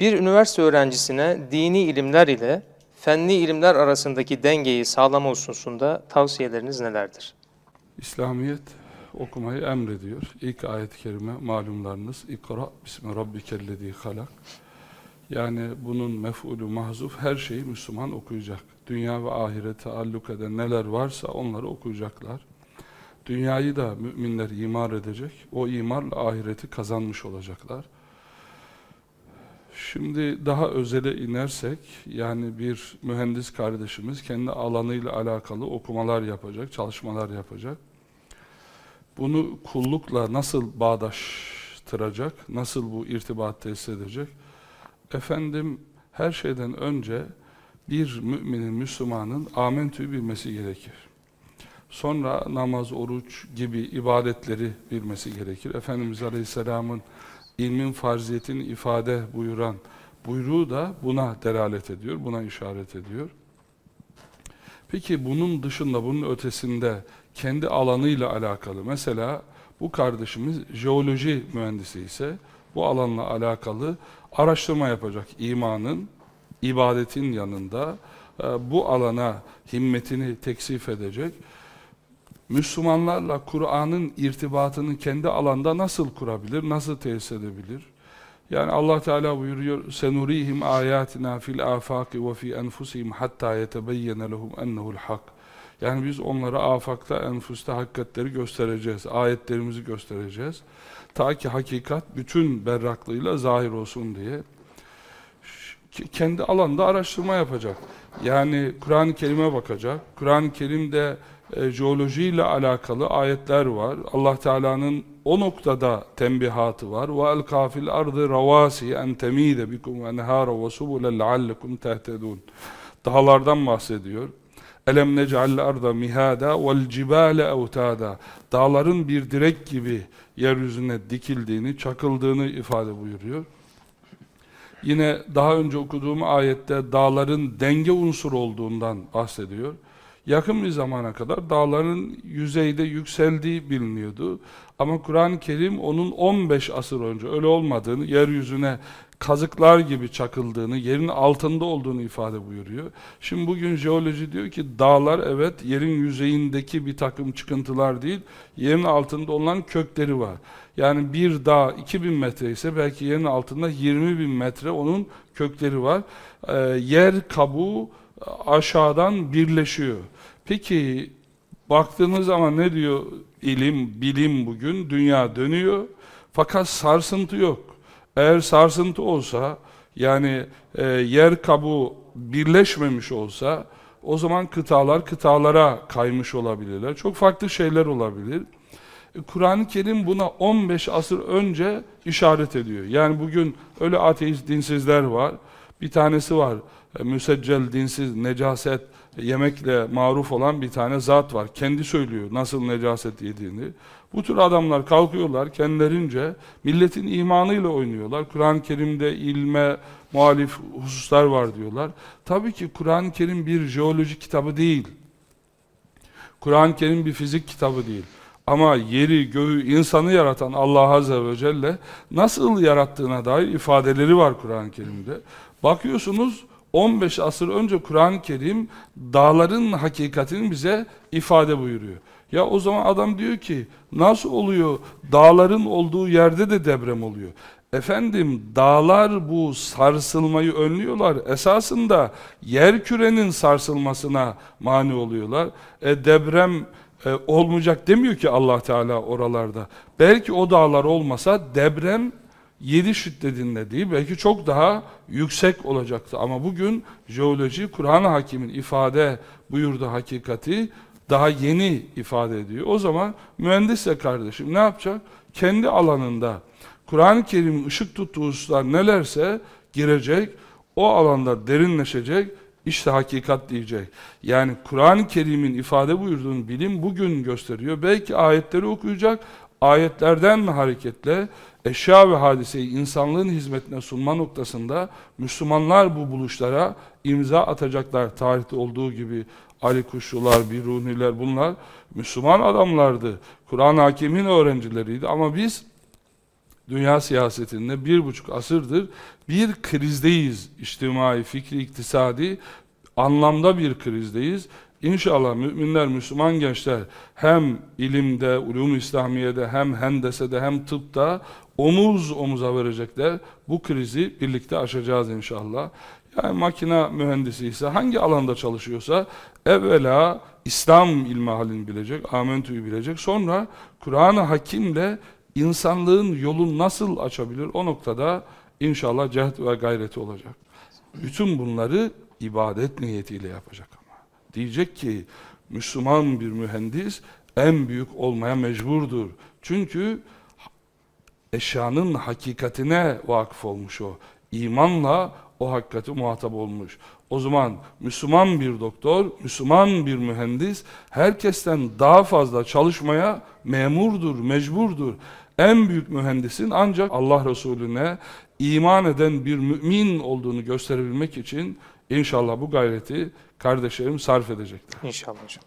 Bir üniversite öğrencisine dini ilimler ile fenli ilimler arasındaki dengeyi sağlama hususunda tavsiyeleriniz nelerdir? İslamiyet okumayı emrediyor. İlk ayet-i kerime malumlarınız İkra bismi rabbikellezi halak. Yani bunun mef'ulü mahzuf her şeyi Müslüman okuyacak. Dünya ve ahirete taalluk eden neler varsa onları okuyacaklar. Dünyayı da müminler imar edecek. O imarla ahireti kazanmış olacaklar. Şimdi daha özele inersek, yani bir mühendis kardeşimiz kendi alanıyla alakalı okumalar yapacak, çalışmalar yapacak. Bunu kullukla nasıl bağdaştıracak, nasıl bu irtibat tesis edecek? Efendim, her şeyden önce bir müminin, Müslümanın amentüyü bilmesi gerekir. Sonra namaz, oruç gibi ibadetleri bilmesi gerekir. Efendimiz Aleyhisselam'ın ilmin farziyetini ifade buyuran buyruğu da buna delalet ediyor, buna işaret ediyor. Peki bunun dışında, bunun ötesinde kendi alanıyla alakalı, mesela bu kardeşimiz jeoloji mühendisi ise bu alanla alakalı araştırma yapacak imanın, ibadetin yanında e, bu alana himmetini teksif edecek. Müslümanlarla Kur'an'ın irtibatını kendi alanda nasıl kurabilir, nasıl tesis edebilir? Yani Allah Teala buyuruyor: "Senurihim ayatina fil afaki ve fi enfusihim hatta yetebeyyene lehum ennehu'l hak." Yani biz onlara afakta, enfusta hakikatleri göstereceğiz, ayetlerimizi göstereceğiz. Ta ki hakikat bütün berraklığıyla zahir olsun diye. Kendi alanda araştırma yapacak. Yani Kur'an-ı Kerim'e bakacak. Kur'an-ı Kerim'de e, jeolojiyle alakalı ayetler var. Allah Teala'nın o noktada tembihatı var. Ve el kafil ardı ravasi en temide bikum ve nehara ve subule leallekum tehtedun. Dağlardan bahsediyor. Elem nec'al arda mihada vel cibale evtada. Dağların bir direk gibi yeryüzüne dikildiğini, çakıldığını ifade buyuruyor. Yine daha önce okuduğum ayette dağların denge unsuru olduğundan bahsediyor. Yakın bir zamana kadar dağların yüzeyde yükseldiği biliniyordu. Ama Kur'an-ı Kerim onun 15 asır önce öyle olmadığını, yeryüzüne kazıklar gibi çakıldığını, yerin altında olduğunu ifade buyuruyor. Şimdi bugün jeoloji diyor ki dağlar evet yerin yüzeyindeki bir takım çıkıntılar değil, yerin altında olan kökleri var. Yani bir dağ 2000 metre ise belki yerin altında 20 bin metre onun kökleri var. Ee, yer kabuğu aşağıdan birleşiyor. Peki baktığınız zaman ne diyor ilim, bilim bugün? Dünya dönüyor fakat sarsıntı yok. Eğer sarsıntı olsa yani e, yer kabuğu birleşmemiş olsa o zaman kıtalar kıtalara kaymış olabilirler. Çok farklı şeyler olabilir. E, Kur'an-ı Kerim buna 15 asır önce işaret ediyor. Yani bugün öyle ateist dinsizler var. Bir tanesi var. E, müseccel dinsiz, necaset, yemekle maruf olan bir tane zat var. Kendi söylüyor nasıl necaset yediğini. Bu tür adamlar kalkıyorlar kendilerince milletin imanıyla oynuyorlar. Kur'an-ı Kerim'de ilme muhalif hususlar var diyorlar. Tabii ki Kur'an-ı Kerim bir jeoloji kitabı değil. Kur'an-ı Kerim bir fizik kitabı değil. Ama yeri, göğü, insanı yaratan Allah Azze ve Celle nasıl yarattığına dair ifadeleri var Kur'an-ı Kerim'de. Bakıyorsunuz 15 asır önce Kur'an-ı Kerim dağların hakikatini bize ifade buyuruyor. Ya o zaman adam diyor ki nasıl oluyor dağların olduğu yerde de deprem oluyor. Efendim dağlar bu sarsılmayı önlüyorlar. Esasında yer kürenin sarsılmasına mani oluyorlar. E, deprem e, olmayacak demiyor ki Allah Teala oralarda. Belki o dağlar olmasa deprem 7 şiddetinde değil belki çok daha yüksek olacaktı. Ama bugün jeoloji Kur'an-ı Hakim'in ifade buyurduğu hakikati daha yeni ifade ediyor. O zaman mühendisse kardeşim ne yapacak? Kendi alanında Kur'an-ı Kerim'in ışık tuttuğu hususlar nelerse girecek, o alanda derinleşecek, işte hakikat diyecek. Yani Kur'an-ı Kerim'in ifade buyurduğunu bilim bugün gösteriyor. Belki ayetleri okuyacak, ayetlerden hareketle eşya ve hadiseyi insanlığın hizmetine sunma noktasında Müslümanlar bu buluşlara imza atacaklar. Tarihte olduğu gibi Ali Kuşlular, Biruniler bunlar Müslüman adamlardı. Kur'an hakimin öğrencileriydi ama biz dünya siyasetinde bir buçuk asırdır bir krizdeyiz. İçtimai, fikri, iktisadi anlamda bir krizdeyiz. İnşallah müminler, Müslüman gençler hem ilimde, ulum İslamiye'de hem hendesede hem tıpta omuz omuza verecekler. Bu krizi birlikte aşacağız inşallah. Yani makine mühendisi ise hangi alanda çalışıyorsa evvela İslam ilmi halini bilecek, amentüyü bilecek. Sonra Kur'an-ı Hakim'le insanlığın yolunu nasıl açabilir o noktada inşallah cehd ve gayreti olacak. Bütün bunları ibadet niyetiyle yapacak. Diyecek ki Müslüman bir mühendis en büyük olmaya mecburdur. Çünkü eşyanın hakikatine vakıf olmuş o. İmanla o hakikati muhatap olmuş. O zaman Müslüman bir doktor, Müslüman bir mühendis herkesten daha fazla çalışmaya memurdur, mecburdur. En büyük mühendisin ancak Allah Resulüne iman eden bir mümin olduğunu gösterebilmek için inşallah bu gayreti kardeşlerim sarf edecekler. İnşallah hocam.